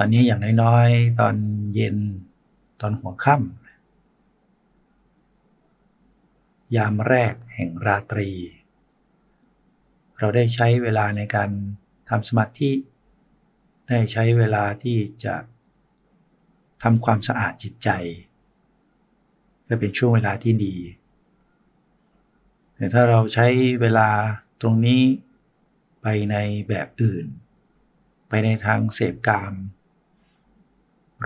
ตอนนี้อย่างน้อยๆ ตอนเย็นตอนหัวค่ำยามแรกแห่งราตรี เราได้ใช้เวลาในการทำสมาธิได้ใช้เวลาที่จะทำความสะอาดจิตใจก็เป็นช่วงเวลาที่ดี แต่ถ้าเราใช้เวลาตรงนี้ไปในแบบอื่น ไปในทางเสพกาม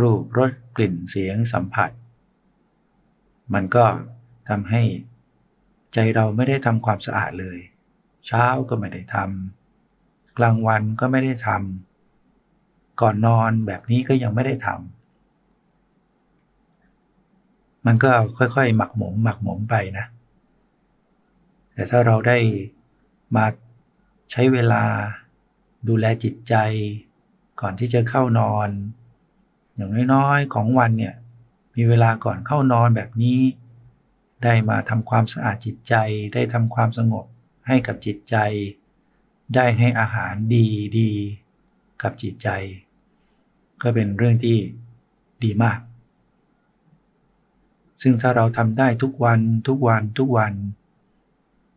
รูปรสกลิ่นเสียงสัมผัส มันก็ทำให้ใจเราไม่ได้ทำความสะอาดเลย เช้าก็ไม่ได้ทำกลางวันก็ไม่ได้ทำก่อนนอนแบบนี้ก็ยังไม่ได้ทำมันก็ค่อยๆ หมักหมมหมักหมมไปนะ แต่ถ้าเราได้มาใช้เวลาดูแลจิตใจ ก่อนที่จะเข้านอน อย่างน้อยๆของวันเนี่ยมีเวลาก่อนเข้านอนแบบนี้ ได้มาทำความสะอาดจิตใจ ได้ทำความสงบให้กับจิตใจ ได้ให้อาหารดีดีกับจิตใจ ก็เป็นเรื่องที่ดีมาก ซึ่งถ้าเราทำได้ทุกวันทุกวันทุกวัน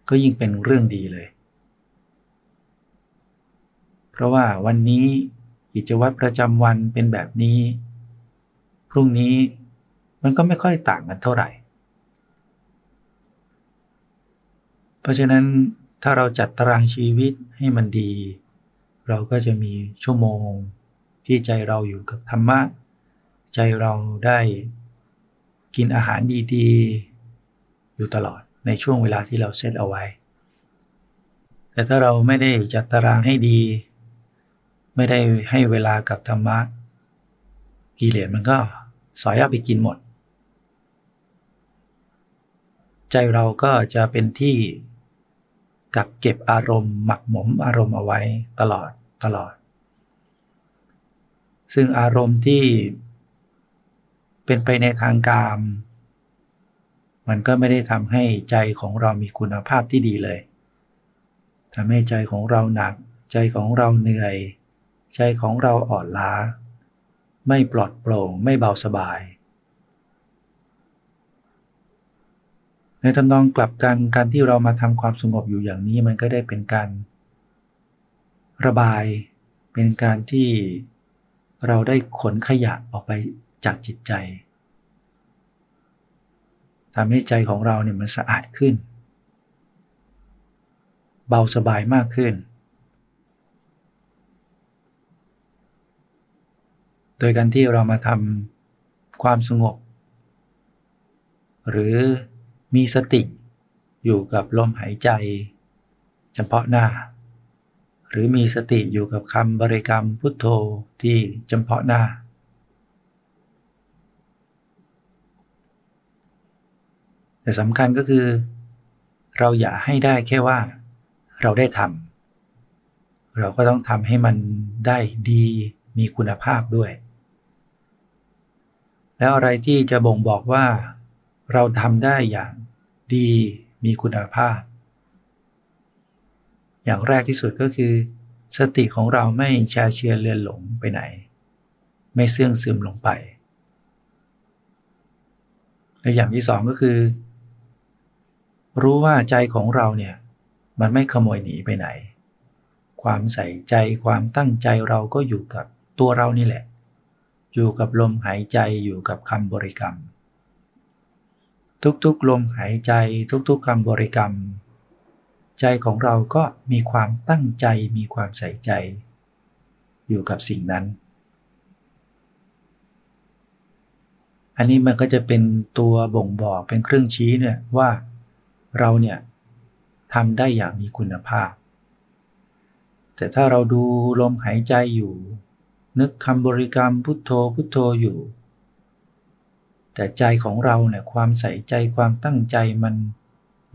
ก็ยิ่งเป็นเรื่องดีเลย เพราะว่าวันนี้กิจวัตรประจำวันเป็นแบบนี้ รุ่งนี้มันก็ไม่ค่อยต่างกันเท่าไหร่ เพราะฉะนั้นถ้าเราจัดตารางชีวิตให้มันดี เราก็จะมีชั่วโมงที่ใจเราอยู่กับธรรมะ ใจเราได้กินอาหารดีๆ อยู่ตลอดในช่วงเวลาที่เราเซตเอาไว้ แต่ถ้าเราไม่ได้จัดตารางให้ดี ไม่ได้ให้เวลากับธรรมะกิเลสมันก็ สอยเอาไปกินหมด ใจเราก็จะเป็นที่กักเก็บอารมณ์ หมักหมมอารมณ์เอาไว้ตลอดตลอด ซึ่งอารมณ์ที่เป็นไปในทางกาม มันก็ไม่ได้ทำให้ใจของเรามีคุณภาพที่ดีเลยทำให้ใจของเราหนัก ใจของเราเหนื่อย ใจของเราอ่อนล้า ไม่ปลอดโปร่งไม่เบาสบาย ในทำนองกลับกันการที่เรามาทำความสงบอยู่อย่างนี้มันก็ได้เป็นการ ระบายเป็นการที่เราได้ขนขยะออกไปจากจิตใจทำให้ใจของเราเนี่ยมันสะอาดขึ้น เบาสบายมากขึ้น โดยการที่เรามาทำความสงบ หรือมีสติอยู่กับลมหายใจ เฉพาะหน้า หรือมีสติอยู่กับคำบริกรรมพุทโธที่เฉพาะหน้า แต่สำคัญก็คือ เราอย่าให้ได้แค่ว่า เราได้ทำเราก็ต้องทำให้มันได้ดีมีคุณภาพด้วย แล้วอะไรที่จะบ่งบอกว่า เราทำได้อย่างดีมีคุณภาพ อย่างแรกที่สุดก็คือ สติของเราไม่แชเชียเลือนหลงไปไหน ไม่เสื่องซึมลงไป และอย่างที่สองก็คือ รู้ว่าใจของเราเนี่ยมันไม่ขโมยหนีไปไหน ความใส่ใจความตั้งใจเราก็อยู่กับตัวเรานี่แหละ อยู่กับลมหายใจอยู่กับคำบริกรรม ทุกๆลมหายใจทุกๆคำบริกรรม ใจของเราก็มีความตั้งใจมีความใส่ใจ อยู่กับสิ่งนั้น อันนี้มันก็จะเป็นตัวบ่งบอกเป็นเครื่องชี้เนี่ยว่าเราเนี่ยทำได้อย่างมีคุณภาพ แต่ถ้าเราดูลมหายใจอยู่ นึกคำบริกรรมพุทโธพุทโธอยู่ แต่ใจของเราเนี่ยความใส่ใจความตั้งใจมัน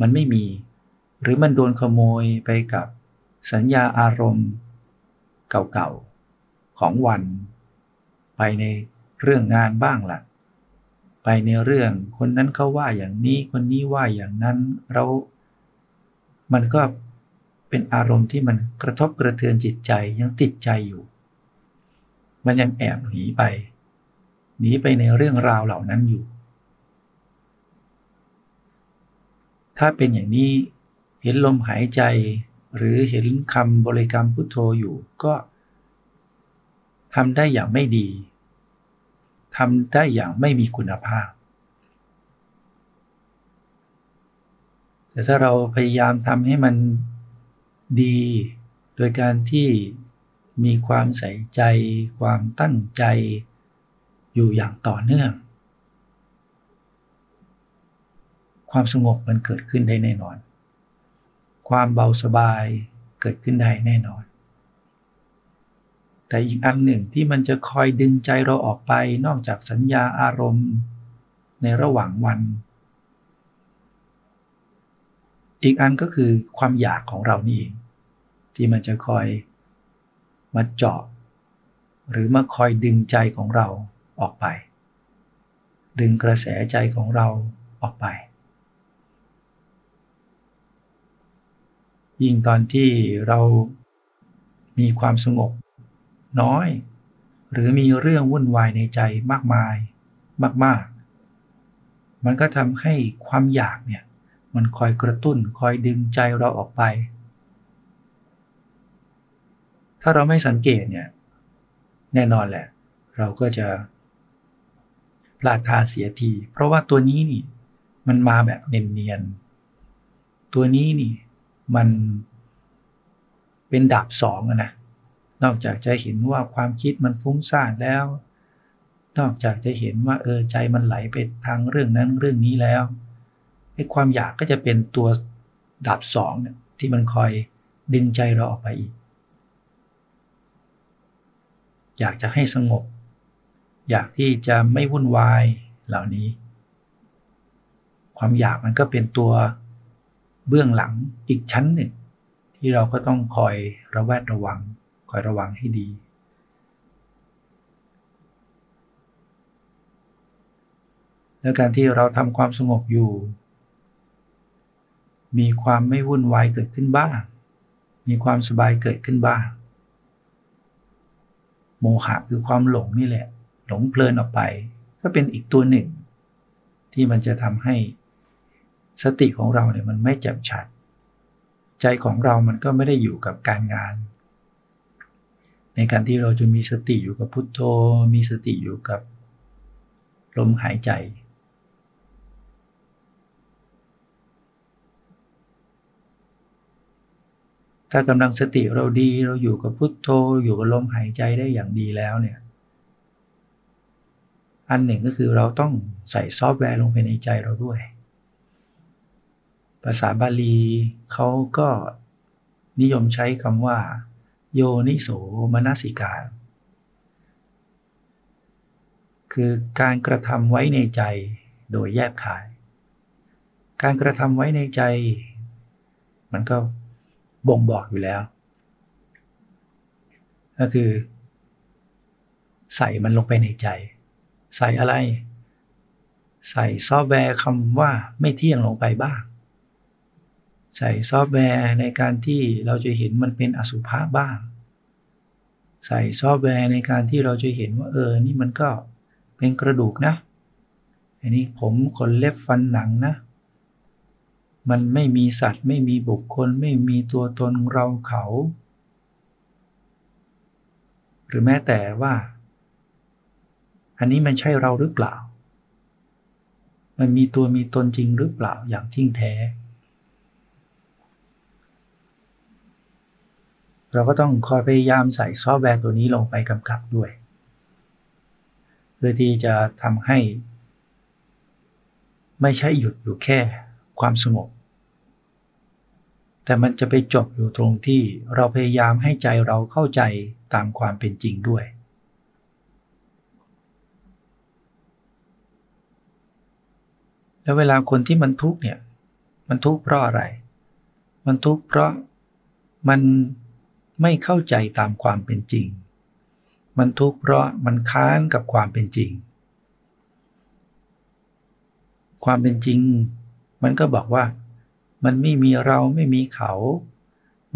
มันไม่มี หรือมันโดนขโมยไปกับสัญญาอารมณ์ เก่าๆของวัน ไปในเรื่องงานบ้างละ่ะ ไปในเรื่องคนนั้นเขาว่าอย่างนี้คนนี้ว่าอย่างนั้นเรามันก็เป็นอารมณ์ที่มันกระทบกระเทือนจิตใจยังติดใจอยู่ มันยังแอบหนีไป หนีไปในเรื่องราวเหล่านั้นอยู่ ถ้าเป็นอย่างนี้เห็นลมหายใจ หรือเห็นคำบริกรรมพุทโธอยู่ก็ทำได้อย่างไม่ดีทำได้อย่างไม่มีคุณภาพ แต่ถ้าเราพยายามทำให้มันดี โดยการที่ มีความใส่ใจ ความตั้งใจ อยู่อย่างต่อเนื่อง ความสงบมันเกิดขึ้นได้แน่นอน ความเบาสบายเกิดขึ้นได้แน่นอน แต่อีกอันหนึ่งที่มันจะคอยดึงใจเราออกไปนอกจากสัญญาอารมณ์ ในระหว่างวัน อีกอันก็คือความอยากของเรานี่เองที่มันจะคอย มาเจาะ หรือมาคอยดึงใจของเราออกไป ดึงกระแสใจของเราออกไป ยิ่งตอนที่เรามีความสงบน้อย หรือมีเรื่องวุ่นวายในใจมากมายมาก ๆ มันก็ทำให้ความอยากเนี่ยมันคอยกระตุ้นคอยดึงใจเราออกไป ถ้าเราไม่สังเกตเนี่ย แน่นอนแหละ เราก็จะพลาดท่าเสียที เพราะว่าตัวนี้นี่ มันมาแบบเนียนๆตัวนี้นี่ มันเป็นดาบสองนะ นอกจากจะเห็นว่าความคิดมันฟุ้งซ่านแล้ว นอกจากจะเห็นว่าเออใจมันไหลไปทางเรื่องนั้นเรื่องนี้แล้วไอ้ความอยากก็จะเป็นตัวดาบสองเนี่ยที่มันคอยดึงใจเราออกไปอีก อยากจะให้สงบ อยากที่จะไม่วุ่นวายเหล่านี้ ความอยากมันก็เป็นตัวเบื้องหลังอีกชั้นหนึ่ง ที่เราก็ต้องคอยระแวดระวัง คอยระวังให้ดี แล้วการที่เราทำความสงบอยู่ มีความไม่วุ่นวายเกิดขึ้นบ้าง มีความสบายเกิดขึ้นบ้าง โมหะคือความหลงนี่แหละ หลงเพลินออกไป ก็เป็นอีกตัวหนึ่ง ที่มันจะทำให้สติของเราเนี่ยมันไม่แจ่มชัด ใจของเรามันก็ไม่ได้อยู่กับการงาน ในการที่เราจะมีสติอยู่กับพุทโธ มีสติอยู่กับลมหายใจ ถ้ากำลังสติเราดีเราอยู่กับพุทโธ อยู่กับลมหายใจได้อย่างดีแล้วเนี่ย อันหนึ่งก็คือเราต้องใส่ซอฟต์แวร์ลงไปในใจเราด้วย ภาษาบาลีเขาก็นิยมใช้คำว่า โยนิโสมนสิกาคือการกระทำไว้ในใจโดยแยบขาย การกระทำไว้ในใจ มันก็ บ่งบอกอยู่แล้ว ก็คือ ใส่มันลงไปในใจ ใส่อะไร ใส่ซอฟต์แวร์คำว่าไม่เที่ยงลงไปบ้าง ใส่ซอฟต์แวร์ในการที่เราจะเห็นมันเป็นอสุภะบ้าง ใส่ซอฟต์แวร์ในการที่เราจะเห็นว่าเออ นี่มันก็เป็นกระดูกนะ อันนี้ผมขนเล็บฟันหนังนะ มันไม่มีสัตว์ไม่มีบุคคล ไม่มีตัวตนเราเขา หรือแม้แต่ว่า อันนี้มันใช่เราหรือเปล่า มันมีตัวมีตนจริงหรือเปล่าอย่างทิ้งแท้ เราก็ต้องคอยพยายามใส่ซอฟต์แวร์ตัวนี้ลงไปกำกับด้วยเพื่อที่จะทำให้ ไม่ใช่หยุดอยู่แค่ความสงบ แต่มันจะไปจบอยู่ตรงที่เราพยายามให้ใจเราเข้าใจตามความเป็นจริงด้วย แล้วเวลาคนที่มันทุกข์เนี่ย มันทุกข์เพราะอะไร มันทุกข์เพราะมันไม่เข้าใจตามความเป็นจริง มันทุกข์เพราะมันค้านกับความเป็นจริง ความเป็นจริง มันก็บอกว่า มันไม่มีเราไม่มีเขา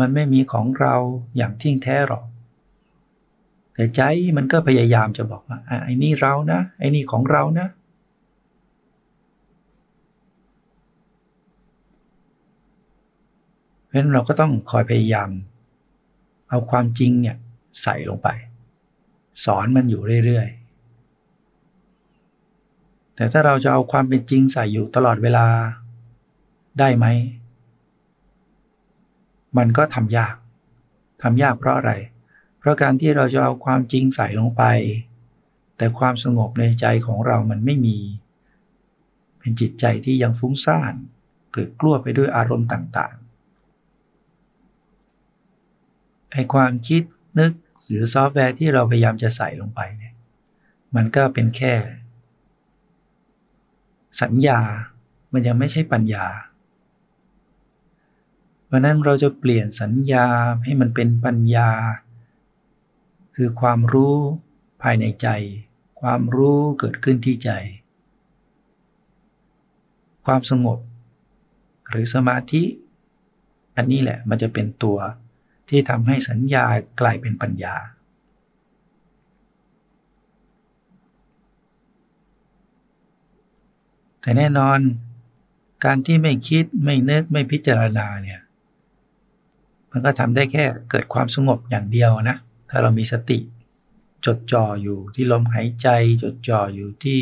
มันไม่มีของเราอย่างทิ้งแท้หรอก แต่ใจมันก็พยายามจะบอกว่าไอ้นี่เรานะ ไอ้นี่ของเรานะ เพราะฉะนั้นเราก็ต้องคอยพยายาม เอาความจริงเนี่ยใส่ลงไป สอนมันอยู่เรื่อยๆ แต่ถ้าเราจะเอาความเป็นจริงใส่อยู่ตลอดเวลา ได้ไหม มันก็ทำยากทำยากเพราะอะไร เพราะการที่เราจะเอาความจริงใส่ลงไป แต่ความสงบในใจของเรามันไม่มี เป็นจิตใจที่ยังฟุ้งซ่านเกิดกลัวไปด้วยอารมณ์ต่างๆไอความคิดนึกหรือซอฟต์แวร์ที่เราพยายามจะใส่ลงไปเนี่ยมันก็เป็นแค่ สัญญา มันยังไม่ใช่ปัญญา ราะนั้นเราจะเปลี่ยนสัญญาให้มันเป็นปัญญา คือความรู้ภายในใจ ความรู้เกิดขึ้นที่ใจ ความสงบ หรือสมาธิ อันนี้แหละมันจะเป็นตัวที่ทำให้สัญญากลายเป็นปัญญา แต่แน่นอนการที่ไม่คิดไม่นึกไม่พิจารณาเนี่ย มันก็ทำได้แค่เกิดความสงบอย่างเดียวนะ ถ้าเรามีสติ จดจ่ออยู่ที่ลมหายใจ จดจ่ออยู่ที่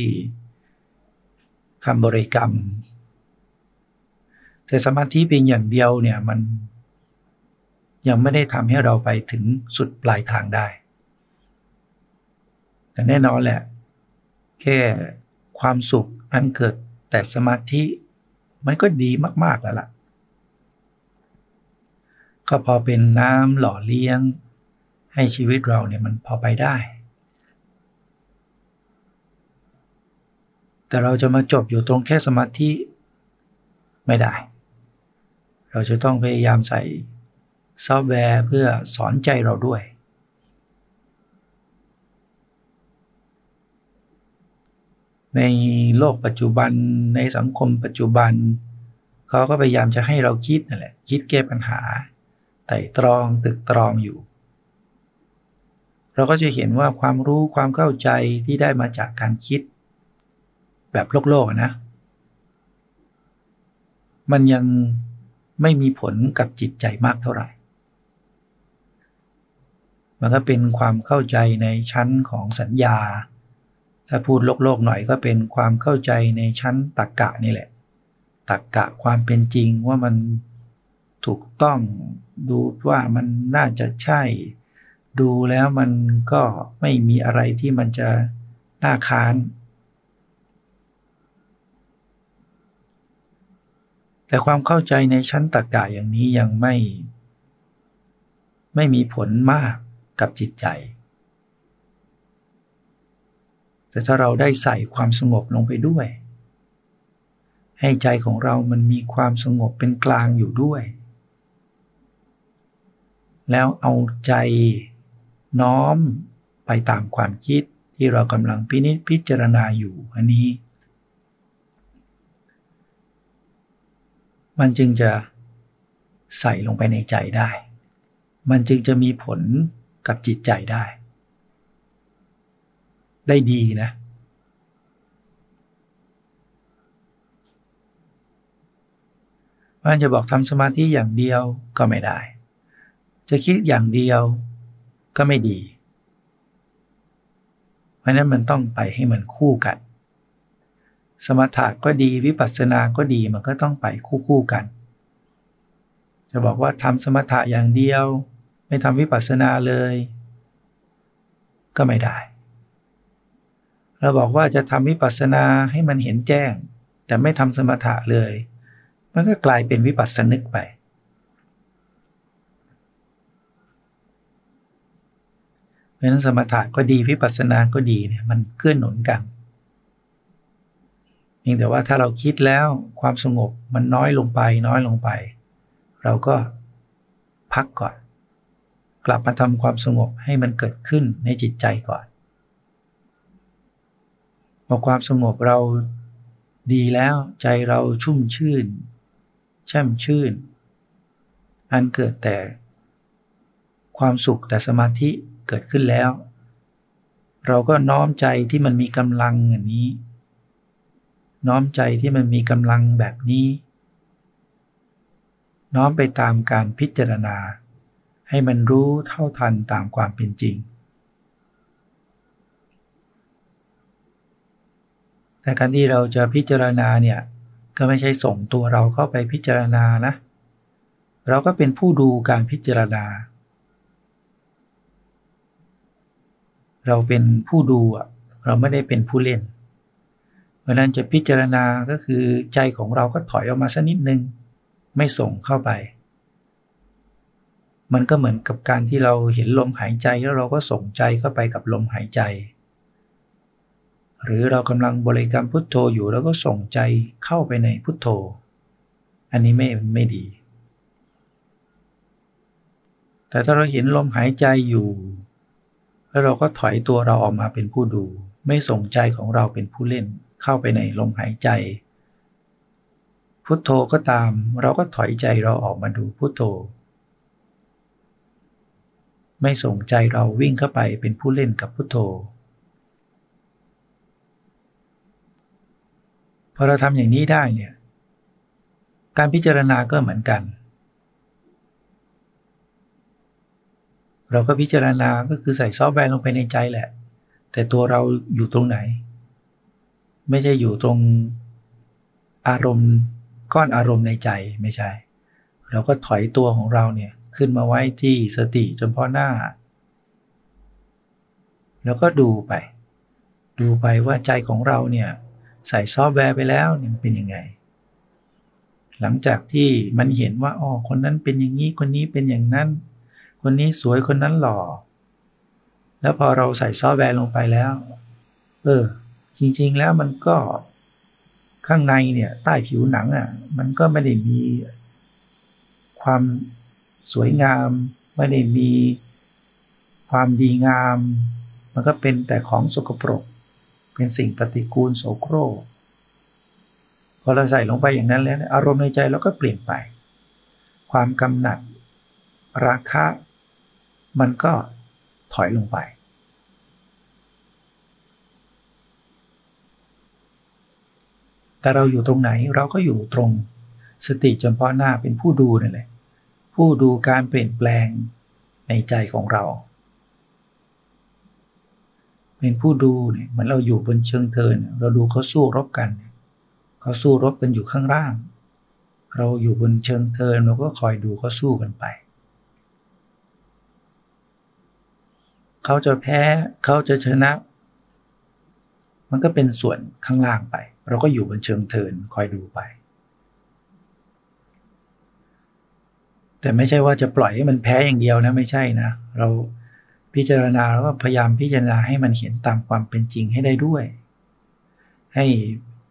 คำบริกรรม แต่สมาธิเพียงอย่างเดียวเนี่ยมันยังไม่ได้ทำให้เราไปถึงสุดปลายทางได้ แต่แน่นอนแหละ แค่ความสุขอันเกิดแต่สมาธิ มันก็ดีมาก ๆ แล้วล่ะ ก็พอเป็นน้ำหล่อเลี้ยง ให้ชีวิตเราเนี่ยมันพอไปได้ แต่เราจะมาจบอยู่ตรงแค่สมาธิไม่ได้ เราจะต้องพยายามใส่ซอฟต์แวร์เพื่อสอนใจเราด้วย ในโลกปัจจุบันในสังคมปัจจุบัน เขาก็พยายามจะให้เราคิดนั่นแหละ คิดแก้ปัญหา ต่ตรองตึกตรองอยู่ เราก็จะเห็นว่าความรู้ความเข้าใจที่ได้มาจากการคิด แบบโลกโลกนะ มันยังไม่มีผลกับจิตใจมากเท่าไหร่ มันก็เป็นความเข้าใจในชั้นของสัญญา ถ้าพูดโลกโลกหน่อยก็เป็นความเข้าใจในชั้นตรกกะนี่แหละตรกกะความเป็นจริงว่ามัน ถูกต้องดูว่ามันน่าจะใช่ ดูแล้วมันก็ไม่มีอะไรที่มันจะน่าค้าน แต่ความเข้าใจในชั้นตรกกะอย่างนี้ยังไม่ ไม่มีผลมากกับจิตใจ แต่ถ้าเราได้ใส่ความสงบลงไปด้วย ให้ใจของเรามันมีความสงบเป็นกลางอยู่ด้วย แล้วเอาใจน้อมไปตามความคิดที่เรากำลังพินิจพิจารณาอยู่อันนี้ มันจึงจะใส่ลงไปในใจได้ มันจึงจะมีผลกับจิตใจได้ ได้ดีนะ มันจะบอกทำสมาธิอย่างเดียวก็ไม่ได้ จะคิดอย่างเดียวก็ไม่ดี เพราะนั้นมันต้องไปให้มันคู่กัน สมถะก็ดีวิปัสสนาก็ดีมันก็ต้องไปคู่คู่กัน จะบอกว่าทำสมถะอย่างเดียว ไม่ทำวิปัสสนาเลย ก็ไม่ได้ เราบอกว่าจะทำวิปัสสนาให้มันเห็นแจ้ง แต่ไม่ทำสมถะเลย มันก็กลายเป็นวิปัสสนึกไป เพ ราะนั้นสมถะก็ดีวิปัสสนาก็ดีเนี่ยมันเกื้อหนุนกันเพียงแต่ว่าถ้าเราคิดแล้วความสงบมันน้อยลงไปน้อยลงไป เราก็พักก่อน กลับมาทำความสงบให้มันเกิดขึ้นในจิตใจก่อนพอความสงบเราดีแล้วใจเราชุ่มชื่น แช่มชื่น อันเกิดแต่ความสุขแต่สมาธิ กิดขึ้นแล้ว เราก็น้อมใจที่มันมีกำลังอย่างนี้ น้อมใจที่มันมีกำลังแบบนี้ น้อมไปตามการพิจารณา ให้มันรู้เท่าทันตามความเป็นจริง แต่การที่เราจะพิจารณาเนี่ยก็ไม่ใช่ส่งตัวเราเข้าไปพิจารณานะ เราก็เป็นผู้ดูการพิจารณา เราเป็นผู้ดูอะเราไม่ได้เป็นผู้เล่น เพราะนั้นจะพิจารณาก็คือใจของเราก็ถอยออกมาสักนิดนึง ไม่ส่งเข้าไป มันก็เหมือนกับการที่เราเห็นลมหายใจแล้วเราก็ส่งใจเข้าไปกับลมหายใจ หรือเรากำลังบริกรรมพุทโธอยู่แล้วก็ส่งใจเข้าไปในพุทโธ อันนี้ไม่ไม่ดี แต่ถ้าเราเห็นลมหายใจอยู่ แล้วเราก็ถอยตัวเราออกมาเป็นผู้ดู ไม่ส่งใจของเราเป็นผู้เล่น เข้าไปในลมหายใจ พุทโธก็ตาม เราก็ถอยใจเราออกมาดูพุทโธ ไม่ส่งใจเราวิ่งเข้าไปเป็นผู้เล่นกับพุทโธพอเราทำอย่างนี้ได้เนี่ยการพิจารณาก็เหมือนกัน เราก็พิจารณาก็คือใส่ซอฟต์แวร์ลงไปในใจแหละ แต่ตัวเราอยู่ตรงไหน ไม่ใช่อยู่ตรงอารมณ์ก้อนอารมณ์ในใจไม่ใช่ เราก็ถอยตัวของเราเนี่ยขึ้นมาไว้ที่สติจนพอหน้า แล้วก็ดูไป ดูไปว่าใจของเราเนี่ยใส่ซอฟต์แวร์ไปแล้วเนี่ยเป็นยังไง หลังจากที่มันเห็นว่าอ๋อคนนั้นเป็นอย่างนี้คนนี้เป็นอย่างนั้น คนนี้สวยคนนั้นหล่อ แล้วพอเราใส่ซอฟต์แวร์ลงไปแล้ว เออ จริง ๆ แล้วมันก็ข้างในเนี่ย ใต้ผิวหนังอะ มันก็ไม่ได้มี ความสวยงาม ไม่ได้มี ความดีงาม มันก็เป็นแต่ของสกปรก เป็นสิ่งปฏิกูลโสโครกพอเราใส่ลงไปอย่างนั้นแล้ว อารมณ์ในใจเราก็เปลี่ยนไป ความกำหนัด ราคะ มันก็ถอยลงไป แต่เราอยู่ตรงไหนเราก็อยู่ตรงสติจนพอหน้าเป็นผู้ดูนั่นแหละผู้ดูการเปลี่ยนแปลงในใจของเรา เป็นผู้ดูเนี่ยเหมือนเราอยู่บนเชิงเทิน เราดูเขาสู้รบกันเขาสู้รบกันอยู่ข้างล่าง เราอยู่บนเชิงเทินเราก็คอยดูเขาสู้กันไป เขาจะแพ้ เขาจะชนะ มันก็เป็นส่วนข้างล่างไป เราก็อยู่บนเชิงเทินคอยดูไป แต่ไม่ใช่ว่าจะปล่อยให้มันแพ้อย่างเดียวนะไม่ใช่นะ เราพิจารณาแล้วก็พยายามพิจารณาให้มันเห็นตามความเป็นจริงให้ได้ด้วย ให้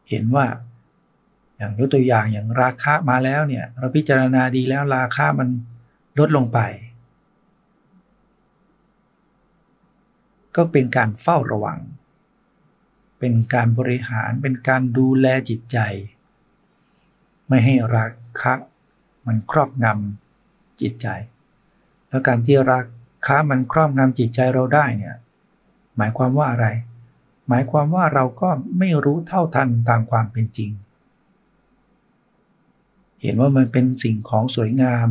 เห็นว่า อย่างยกตัวอย่างอย่างราคามาแล้วเนี่ย เราพิจารณาดีแล้วราคามันลดลงไป ก็เป็นการเฝ้าระวัง เป็นการบริหารเป็นการดูแลจิตใจ ไม่ให้ราคะมันครอบงำจิตใจ แล้วการที่รักค้ามันครอบงำจิตใจเราได้เนี่ยหมายความว่าอะไร หมายความว่าเราก็ไม่รู้เท่าทันตามความเป็นจริง เห็นว่ามันเป็นสิ่งของสวยงาม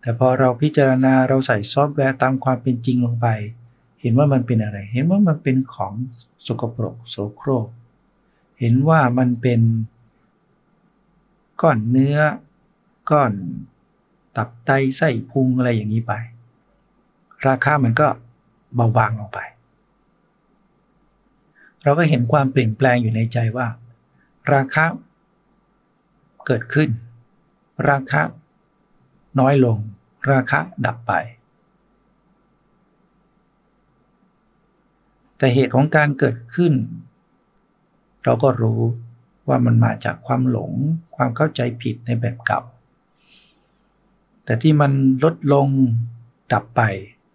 แต่พอเราพิจารณาเราใส่ซอฟต์แวร์ตามความเป็นจริงลงไป เห็นว่ามันเป็นอะไร เห็นว่ามันเป็นของสกปรกโสโครก เห็นว่ามันเป็นก้อนเนื้อ ก้อนตับไตไส้พุงอะไรอย่างนี้ไป ราคามันก็เบาบางลงไป เราก็เห็นความเปลี่ยนแปลงอยู่ในใจว่า ราคาเกิดขึ้น ราคาน้อยลง ราคาดับไป แต่เหตุของการเกิดขึ้น เราก็รู้ว่ามันมาจากความหลง ความเข้าใจผิดในแบบเก่า แต่ที่มันลดลงดับไป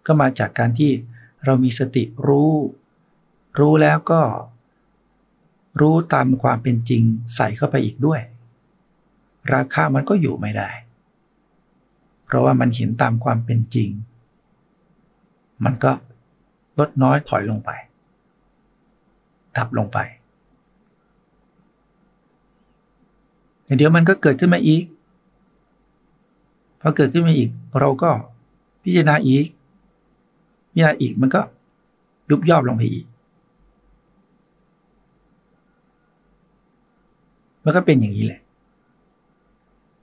ก็มาจากการที่เรามีสติรู้ รู้แล้วก็ รู้ตามความเป็นจริงใส่เข้าไปอีกด้วย ราคามันก็อยู่ไม่ได้ เพราะว่ามันเห็นตามความเป็นจริง มันก็ลดน้อยถอยลงไป ดับลงไป เดี๋ยวมันก็เกิดขึ้นมาอีก พอเกิดขึ้นมาอีก เราก็พิจารณาอีกพิจารณาอีกมันก็ยุบย่อลงไปอีก มันก็เป็นอย่างนี้แหละ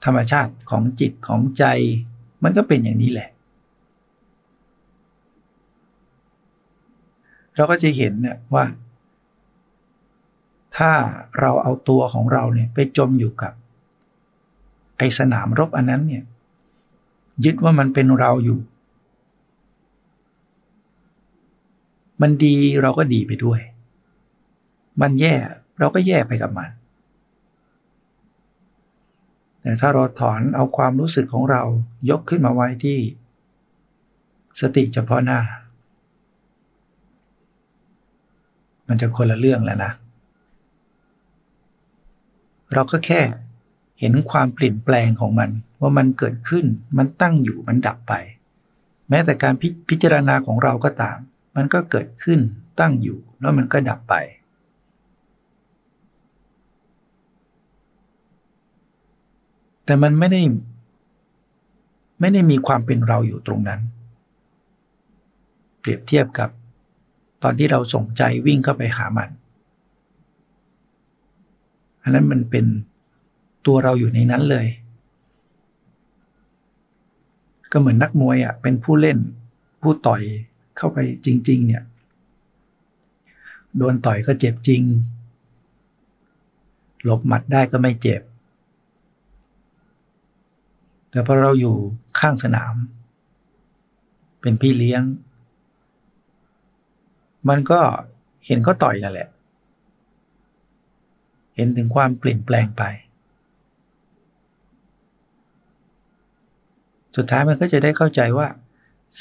ธรรมชาติของจิตของใจ มันก็เป็นอย่างนี้แหละ เราก็จะเห็นเนี่ยว่า ถ้าเราเอาตัวของเราเนี่ยไปจมอยู่กับ ไอสนามรบอันนั้นเนี่ยยึดว่ามันเป็นเราอยู่ มันดีเราก็ดีไปด้วย มันแย่เราก็แย่ไปกับมัน แต่ถ้าเราถอนเอาความรู้สึกของเรายกขึ้นมาไว้ที่ สติเฉพาะหน้า มันจะคนละเรื่องแล้วนะ เราก็แค่เห็นความเปลี่ยนแปลงของมัน ว่ามันเกิดขึ้น มันตั้งอยู่มันดับไป แม้แต่การพพิจารณาของเราก็ตาม มันก็เกิดขึ้นตั้งอยู่ แล้วมันก็ดับไป แต่มันไม่ได้ ไม่ได้มีความเป็นเราอยู่ตรงนั้น เปรียบเทียบกับ ตอนที่เราส่งใจวิ่งเข้าไปหามัน อันนั้นมันเป็นตัวเราอยู่ในนั้นเลย ก็เหมือนนักมวยอะเป็นผู้เล่น ผู้ต่อยเข้าไปจริง ๆ เนี่ย โดนต่อยก็เจ็บจริง หลบหมัดได้ก็ไม่เจ็บ แต่พอเราอยู่ข้างสนาม เป็นพี่เลี้ยง มันก็เห็นเขาต่อยนั่นแหละ เห็นถึงความเปลี่ยนแปลงไป สุดท้ายมันก็จะได้เข้าใจว่า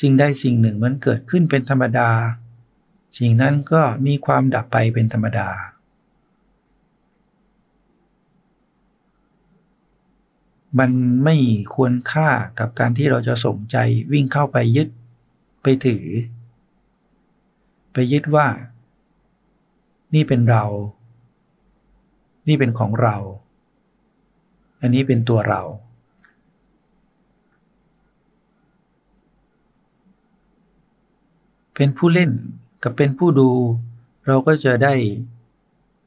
สิ่งใดสิ่งหนึ่งมันเกิดขึ้นเป็นธรรมดา สิ่งนั้นก็มีความดับไปเป็นธรรมดา มันไม่ควรค่ากับการที่เราจะสนใจวิ่งเข้าไปยึดไปถือ ไปยึดว่า นี่เป็นเรา นี่เป็นของเรา อันนี้เป็นตัวเรา เป็นผู้เล่นกับเป็นผู้ดู เราก็จะได้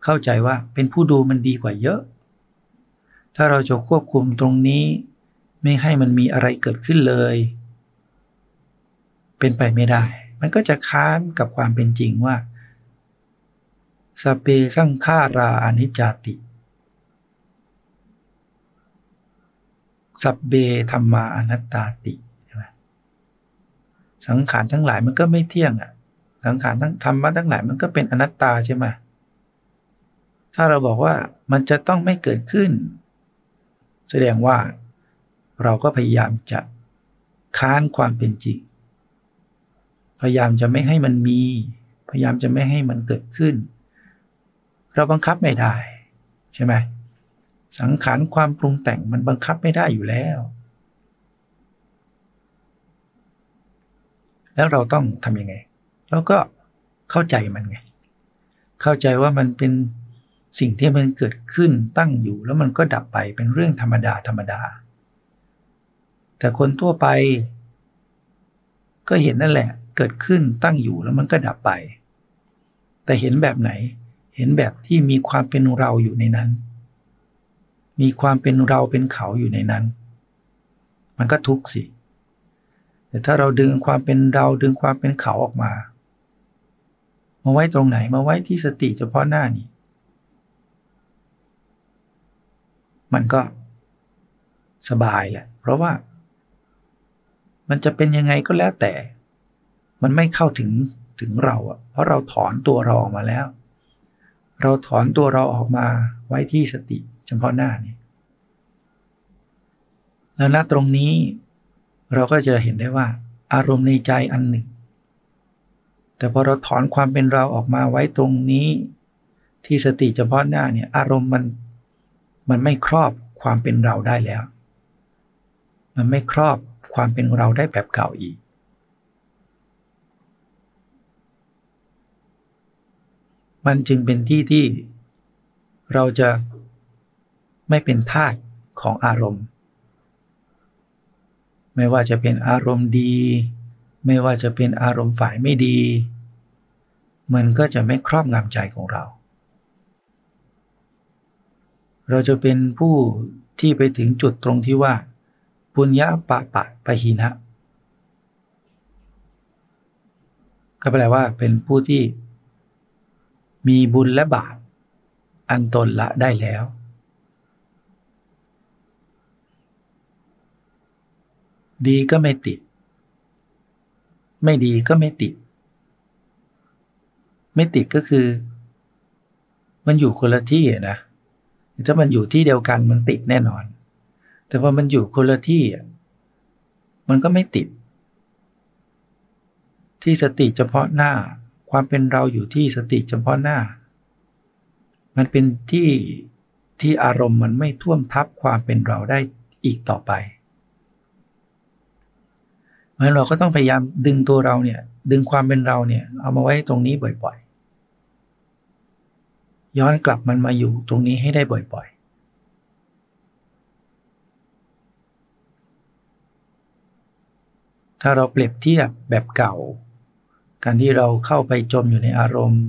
เข้าใจว่าเป็นผู้ดูมันดีกว่าเยอะ ถ้าเราจะควบคุมตรงนี้ ไม่ให้มันมีอะไรเกิดขึ้นเลย เป็นไปไม่ได้ มันก็จะค้านกับความเป็นจริงว่า สเปสังขาราอนิจจติ สัพเบธรรมาอนัตตาติสังขารทั้งหลายมันก็ไม่เที่ยงอะ สังขารทั้งธรรมะทั้งหลายมันก็เป็นอนัตตาใช่ไหมถ้าเราบอกว่ามันจะต้องไม่เกิดขึ้น แสดงว่าเราก็พยายามจะค้านความเป็นจริง พยายามจะไม่ให้มันมี พยายามจะไม่ให้มันเกิดขึ้น เราบังคับไม่ได้ ใช่ไหมสังขารความปรุงแต่งมันบังคับไม่ได้อยู่แล้ว แล้วเราต้องทำยังไง เราก็เข้าใจมันไง เข้าใจว่ามันเป็นสิ่งที่มันเกิดขึ้นตั้งอยู่แล้วมันก็ดับไปเป็นเรื่องธรรมดาธรรมดา แต่คนทั่วไป ก็เห็นนั่นแหละ เกิดขึ้นตั้งอยู่แล้วมันก็ดับไป แต่เห็นแบบไหน ห็นแบบที่มีความเป็นเราอยู่ในนั้น มีความเป็นเราเป็นเขาอยู่ในนั้น มันก็ทุกข์สิ แต่ถ้าเราดึงความเป็นเราดึงความเป็นเขาออกมา มาไว้ตรงไหนมาไว้ที่สติเฉพาะหน้านี้มันก็สบายแหละ เพราะว่า มันจะเป็นยังไงก็แล้วแต่ มันไม่เข้าถึงถึงเราอะเพราะเราถอนตัวเราออกมาแล้ว เราถอนตัวเราออกมาไว้ที่สติเฉพาะหน้านี้แล้วณตรงนี้เราก็จะเห็นได้ว่า อารมณ์ในใจอันหนึ่ง แต่พอเราถอนความเป็นเราออกมาไว้ตรงนี้ ที่สติเฉพาะหน้าเนี่ยอารมณ์มันมันไม่ครอบความเป็นเราได้แล้ว มันไม่ครอบความเป็นเราได้แบบเก่าอีก มันจึงเป็นที่ที่เราจะไม่เป็นทาสของอารมณ์ ไม่ว่าจะเป็นอารมณ์ดี ไม่ว่าจะเป็นอารมณ์ฝ่ายไม่ดี มันก็จะไม่ครอบงำใจของเรา เราจะเป็นผู้ที่ไปถึงจุดตรงที่ว่าปุญญาปะปะปะหินะก็แปลว่าเป็นผู้ที่ มีบุญและบาป อันตนละได้แล้ว ดีก็ไม่ติด ไม่ดีก็ไม่ติด ไม่ติดก็คือ มันอยู่คนละที่นะถ้ามันอยู่ที่เดียวกันมันติดแน่นอน แต่พอมันอยู่คนละที่มันก็ไม่ติด ที่สติเฉพาะหน้า ความเป็นเราอยู่ที่สติเฉพาะหน้า มันเป็นที่ที่อารมณ์มันไม่ท่วมทับความเป็นเราได้อีกต่อไปเพราะฉะนั้นเราก็ต้องพยายามดึงตัวเราเนี่ยดึงความเป็นเราเนี่ยเอามาไว้ตรงนี้บ่อยๆ ย้อนกลับมันมาอยู่ตรงนี้ให้ได้บ่อย ๆถ้าเราเปรียบเทียบแบบเก่า การที่เราเข้าไปจมอยู่ในอารมณ์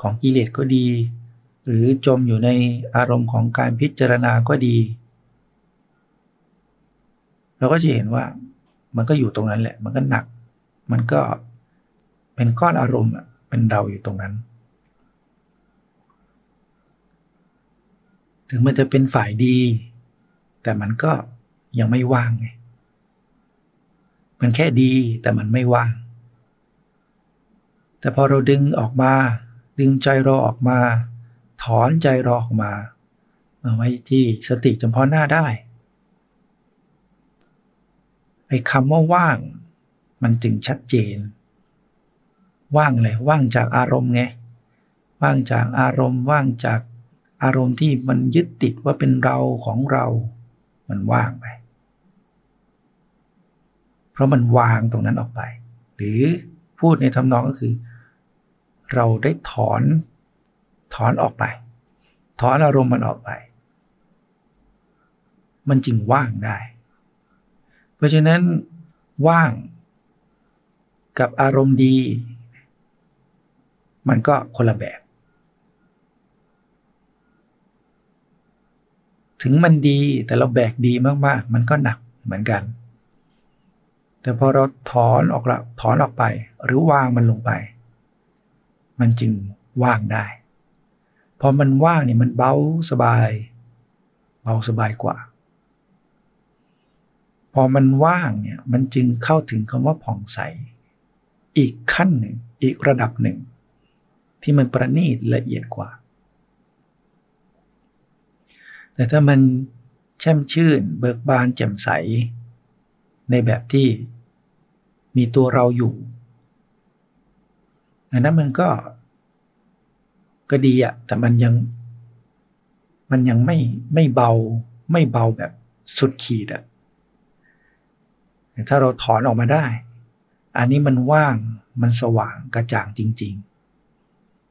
ของกิเลสก็ดี หรือจมอยู่ในอารมณ์ของการพิจารณาก็ดี เราก็จะเห็นว่ามันก็อยู่ตรงนั้นแหละ มันก็หนัก มันก็เป็นก้อนอารมณ์เป็นเราอยู่ตรงนั้น ถึงมันจะเป็นฝ่ายดี แต่มันก็ยังไม่ว่างไงมันแค่ดีแต่มันไม่ว่าง แต่พอเราดึงออกมา ดึงใจเราออกมา ถอนใจเราออกมา มาไว้ที่สติเฉพาะหน้าได้ไอ้คำว่าว่าง มันจึงชัดเจน ว่างเลยว่างจากอารมณ์ไงว่างจากอารมณ์ ว่างจากอารมณ์ที่มันยึดติดว่าเป็นเราของเรา มันว่างไป เพราะมันวางตรงนั้นออกไป หรือพูดในทำนองก็คือ เราได้ถอน ถอนออกไป ถอนอารมณ์มันออกไป มันจึงว่างได้ เพราะฉะนั้นว่างกับอารมณ์ดี มันก็คนละแบบ ถึงมันดีแต่เราแบกดีมากๆ มันก็หนักเหมือนกัน แต่พอเราถอนออกละถอนออกไป หรือวางมันลงไป มันจึงว่างได้พอมันว่างเนี่ยมันเบาสบาย เบาสบายกว่า พอมันว่างเนี่ยมันจึงเข้าถึงคำว่าผ่องใส อีกขั้นหนึ่ง อีกระดับหนึ่ง ที่มันประณีตละเอียดกว่า แต่ถ้ามันแช่มชื่น เบิกบานแจ่มใส ในแบบที่มีตัวเราอยู่ อันนั้นมันก็ ก็ดีอะแต่มันยัง มันยังไม่ไม่เบา ไม่เบาแบบสุดขีดอะแต่ถ้าเราถอนออกมาได้ อันนี้มันว่างมันสว่างกระจ่างจริง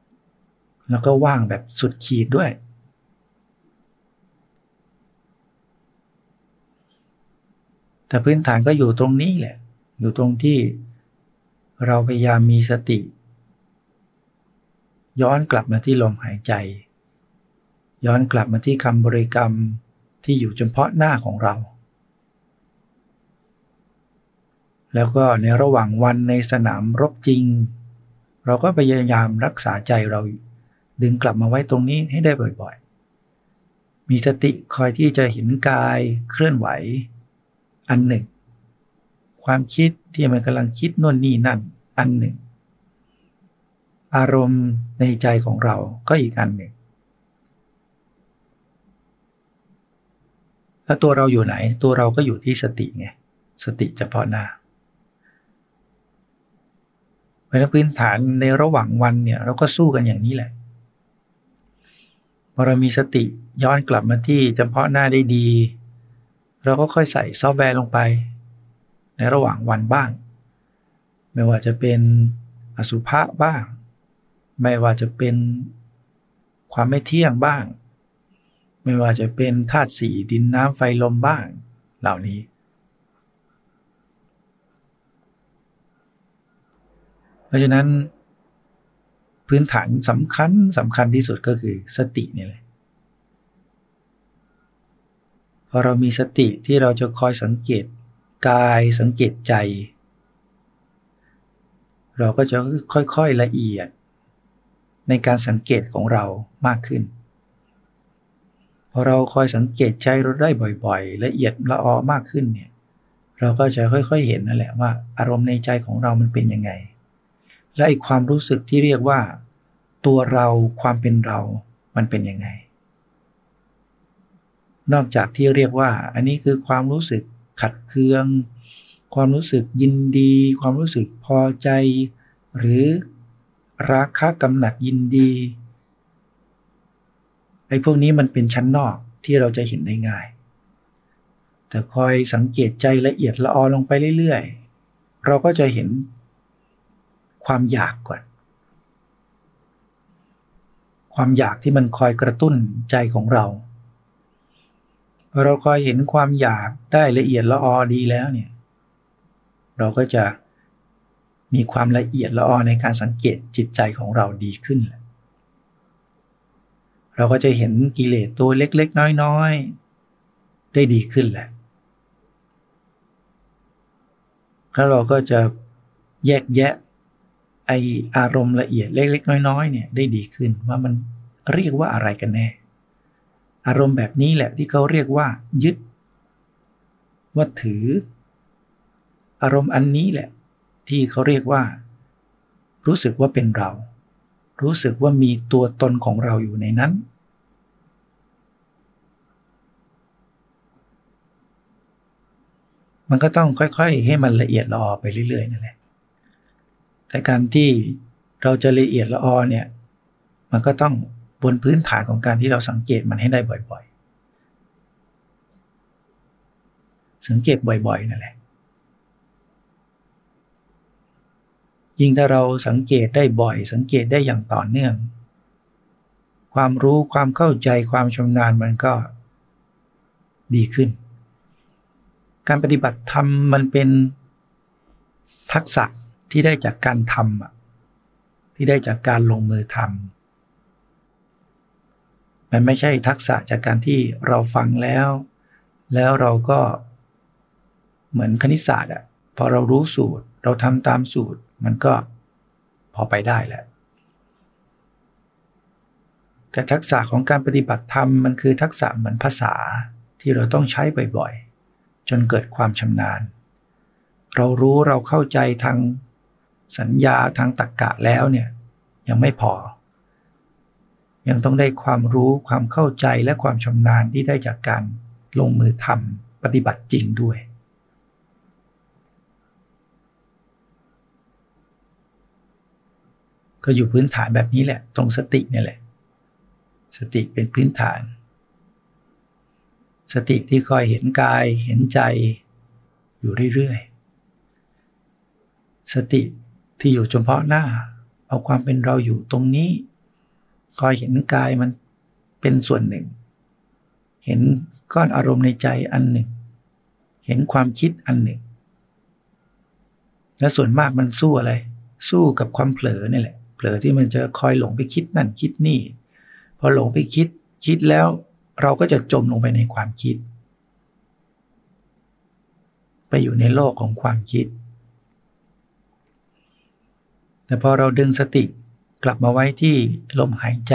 ๆ แล้วก็ว่างแบบสุดขีดด้วย แต่พื้นฐานก็อยู่ตรงนี้แหละ อยู่ตรงที่เราพยายามมีสติ ย้อนกลับมาที่ลมหายใจ ย้อนกลับมาที่คำบริกรรมที่อยู่เฉพาะหน้าของเรา แล้วก็ในระหว่างวันในสนามรบจริง เราก็พยายามรักษาใจเราดึงกลับมาไว้ตรงนี้ให้ได้บ่อยๆ มีสติคอยที่จะเห็นกายเคลื่อนไหว อันหนึ่ง ความคิดที่มันกำลังคิดน่นนี่นั่นอันหนึ่ง อารมณ์ในใจของเราก็อีกอันหนึ่ง แล้วตัวเราอยู่ไหน ตัวเราก็อยู่ที่สติไง สติเฉพาะหน้าเพราะพื้นฐานในระหว่างวันเนี่ยเราก็สู้กันอย่างนี้แหละพอเรามีสติย้อนกลับมาที่เฉพาะหน้าได้ดี เราก็ค่อยใส่ซอฟต์แวร์ลงไป ในระหว่างวันบ้าง ไม่ว่าจะเป็นอสุภะบ้าง ไม่ว่าจะเป็นความไม่เที่ยงบ้าง ไม่ว่าจะเป็นธาตุสีดินน้ำไฟลมบ้าง เหล่านี้ เพราะฉะนั้น พื้นฐานสำคัญสำคัญที่สุดก็คือสตินี่แหละพอเรามีสติที่เราจะคอยสังเกตกายสังเกตใจ เราก็จะค่อยๆละเอียด ในการสังเกตของเรามากขึ้น พอเราคอยสังเกตใจเราได้บ่อยๆ ละเอียดละออมากขึ้นเนี่ยเราก็จะค่อยๆเห็นนั่นแหละว่า อารมณ์ในใจของเรามันเป็นยังไง และไอความรู้สึกที่เรียกว่า ตัวเราความเป็นเรามันเป็นยังไง นอกจากที่เรียกว่า อันนี้คือความรู้สึกขัดเคือง ความรู้สึกยินดี ความรู้สึกพอใจ หรือ ราคะกำหนัดยินดีไอ้พวกนี้มันเป็นชั้นนอกที่เราจะเห็นได้ง่าย แต่คอยสังเกตใจละเอียดละออลงไปเรื่อยๆ เราก็จะเห็นความอยากก่อน ความอยากที่มันคอยกระตุ้นใจของเรา เราคอยเห็นความอยากได้ละเอียดละออดีแล้วเนี่ย เราก็จะ มีความละเอียดละออในการสังเกตจิตใจของเราดีขึ้น เราก็จะเห็นกิเลสตัวเล็ก ๆ น้อย ๆ ได้ดีขึ้นแหละ แล้วเราก็จะแยกแยะไออารมณ์ละเอียดเล็ก ๆ น้อย ๆ เนี่ยได้ดีขึ้นว่ามันเรียกว่าอะไรกันแน่ อารมณ์แบบนี้แหละที่เขาเรียกว่ายึดว่าถือ อารมณ์อันนี้แหละ ที่เขาเรียกว่า รู้สึกว่าเป็นเรา รู้สึกว่ามีตัวตนของเราอยู่ในนั้น มันก็ต้องค่อยๆ ให้มันละเอียดละออไปเรื่อยๆนั่นแหละแต่การที่เราจะละเอียดละออเนี่ย มันก็ต้องบนพื้นฐานของการที่เราสังเกตมันให้ได้บ่อยๆ สังเกตบ่อยๆนั่นแหละ ยิ่งถ้าเราสังเกตได้บ่อย สังเกตได้อย่างต่อเนื่อง ความรู้ความเข้าใจความชำนาญมันก็ดีขึ้น การปฏิบัติธรรมมันเป็นทักษะที่ได้จากการทำที่ได้จากการลงมือทำมันไม่ใช่ทักษะจากการที่เราฟังแล้ว แล้วเราก็เหมือนคณิตศาสตร์อะพอเรารู้สูตรเราทำตามสูตร มันก็พอไปได้แหละแต่ทักษะของการปฏิบัติธรรมมันคือทักษะเหมือนภาษาที่เราต้องใช้บ่อยๆ จนเกิดความชำนาญ เรารู้เราเข้าใจทางสัญญาทางตรรกกะแล้วเนี่ยยังไม่พอ ยังต้องได้ความรู้ความเข้าใจและความชำนาญที่ได้จากการลงมือทำปฏิบัติจริงด้วย ก็อยู่พื้นฐานแบบนี้แหละ ตรงสตินี่แหละ สติเป็นพื้นฐาน สติที่คอยเห็นกายเห็นใจ อยู่เรื่อยๆ สติที่อยู่เฉพาะหน้า เอาความเป็นเราอยู่ตรงนี้ คอยเห็นกายมันเป็นส่วนหนึ่ง เห็นก้อนอารมณ์ในใจอันหนึ่ง เห็นความคิดอันหนึ่ง และส่วนมากมันสู้อะไร สู้กับความเผลอนี่แหละ ผลอที่มันจะคอยหลงไปคิดนั่นคิดนี่ พอหลงไปคิดคิดแล้วเราก็จะจมลงไปในความคิด ไปอยู่ในโลกของความคิด แต่พอเราดึงสติกลับมาไว้ที่ลมหายใจ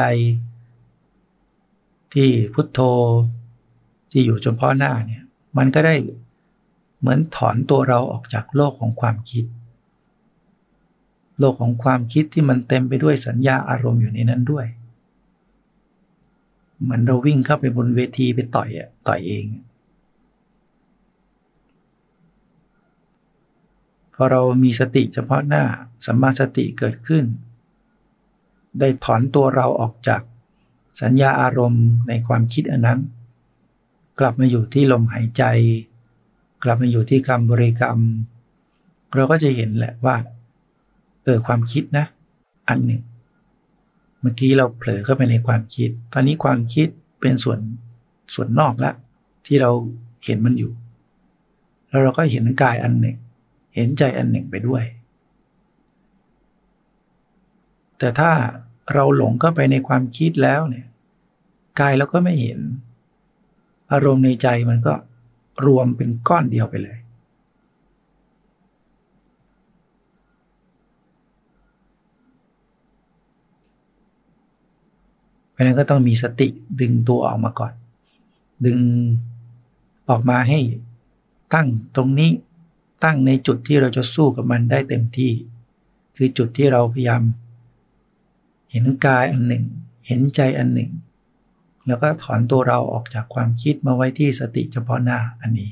ที่พุทโธที่อยู่จนพ่อหน้าเนี่ยมันก็ได้เหมือนถอนตัวเราออกจากโลกของความคิด โลกของความคิดที่มันเต็มไปด้วยสัญญาอารมณ์อยู่ในนั้นด้วย เหมือนเราวิ่งเข้าไปบนเวทีไปต่อยอะต่อยเองพอเรามีสติเฉพาะหน้าสัมมาสติเกิดขึ้น ได้ถอนตัวเราออกจากสัญญาอารมณ์ในความคิดอันนั้น กลับมาอยู่ที่ลมหายใจ กลับมาอยู่ที่คำบริกรรม เราก็จะเห็นแหละว่า เออความคิดนะ อันหนึ่ง เมื่อกี้เราเผลอเข้าไปในความคิด ตอนนี้ความคิดเป็นส่วนส่วนนอกละ ที่เราเห็นมันอยู่ แล้วเราก็เห็นกายอันหนึ่ง เห็นใจอันหนึ่งไปด้วย แต่ถ้าเราหลงเข้าไปในความคิดแล้วเนี่ยกายเราก็ไม่เห็น อารมณ์ในใจมันก็รวมเป็นก้อนเดียวไปเลย เพราะนั้นก็ต้องมีสติดึงตัวออกมาก่อน ดึงออกมาให้ตั้งตรงนี้ตั้งในจุดที่เราจะสู้กับมันได้เต็มที่ คือจุดที่เราพยายาม เห็นกายอันหนึ่ง เห็นใจอันหนึ่ง แล้วก็ถอนตัวเราออกจากความคิดมาไว้ที่สติเฉพาะหน้าอันนี้